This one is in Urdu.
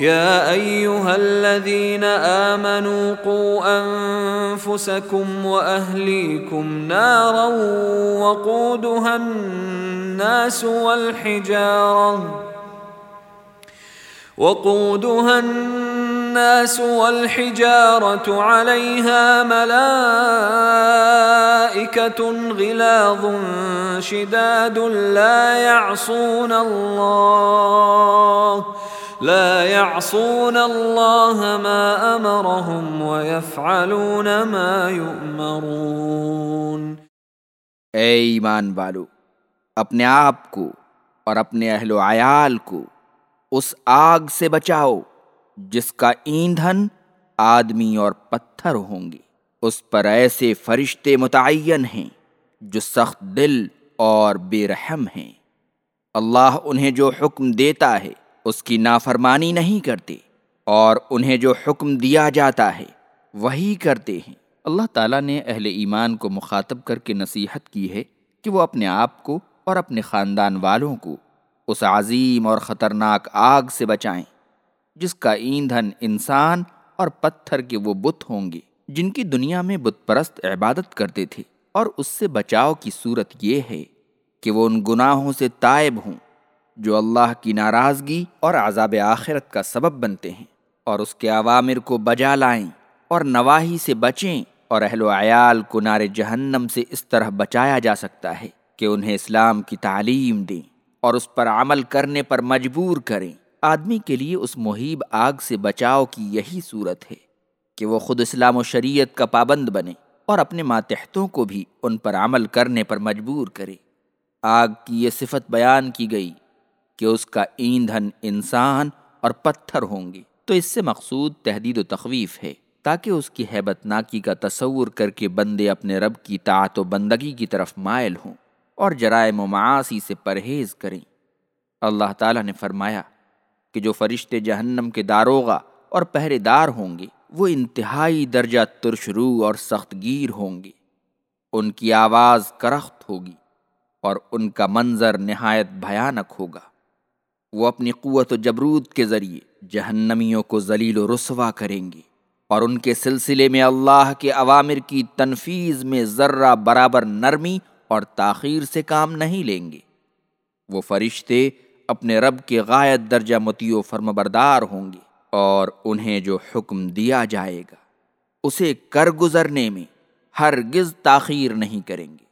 يا ايها الذين امنوا قوا انفسكم واهليكم نارا وقودها الناس والحجاره وقودها الناس والحجاره عليها ملائكه غلاظ شداد لا يعصون الله لا يعصون الله ما امرهم ويفعلون ما يؤمرون۔ اے ایمان والو، اپنے آپ کو اور اپنے اہل و عیال کو اس آگ سے بچاؤ جس کا ایندھن آدمی اور پتھر ہوں گے۔ اس پر ایسے فرشتے متعین ہیں جو سخت دل اور بے رحم ہیں۔ اللہ انہیں جو حکم دیتا ہے اس کی نافرمانی نہیں کرتے اور انہیں جو حکم دیا جاتا ہے وہی کرتے ہیں۔ اللہ تعالیٰ نے اہل ایمان کو مخاطب کر کے نصیحت کی ہے کہ وہ اپنے آپ کو اور اپنے خاندان والوں کو اس عظیم اور خطرناک آگ سے بچائیں، جس کا ایندھن انسان اور پتھر کے وہ بت ہوں گے جن کی دنیا میں بت پرست عبادت کرتے تھے۔ اور اس سے بچاؤ کی صورت یہ ہے کہ وہ ان گناہوں سے تائب ہوں۔ جو اللہ کی ناراضگی اور عذاب آخرت کا سبب بنتے ہیں اور اس کے عوامر کو بجا لائیں اور نواحی سے بچیں اور اہل و عیال کو نار جہنم سے اس طرح بچایا جا سکتا ہے کہ انہیں اسلام کی تعلیم دیں اور اس پر عمل کرنے پر مجبور کریں۔ آدمی کے لیے اس محیب آگ سے بچاؤ کی یہی صورت ہے کہ وہ خود اسلام و شریعت کا پابند بنے اور اپنے ماتحتوں کو بھی ان پر عمل کرنے پر مجبور کرے۔ آگ کی یہ صفت بیان کی گئی کہ اس کا ایندھن انسان اور پتھر ہوں گے۔ تو اس سے مقصود تحدید و تخویف ہے، تاکہ اس کی حیبت ناکی کا تصور کر کے بندے اپنے رب کی طاعت و بندگی کی طرف مائل ہوں اور جرائم و معاشی سے پرہیز کریں۔ اللہ تعالیٰ نے فرمایا کہ جو فرشتے جہنم کے داروغہ اور پہرے دار ہوں گے، وہ انتہائی درجہ ترشرو اور سخت گیر ہوں گے۔ ان کی آواز کرخت ہوگی اور ان کا منظر نہایت بھیانک ہوگا۔ وہ اپنی قوت و جبرود کے ذریعے جہنمیوں کو ذلیل و رسوا کریں گے اور ان کے سلسلے میں اللہ کے عوامر کی تنفیز میں ذرہ برابر نرمی اور تاخیر سے کام نہیں لیں گے۔ وہ فرشتے اپنے رب کے غائد درجہ متی و فرم بردار ہوں گے اور انہیں جو حکم دیا جائے گا، اسے کر گزرنے میں ہرگز تاخیر نہیں کریں گے۔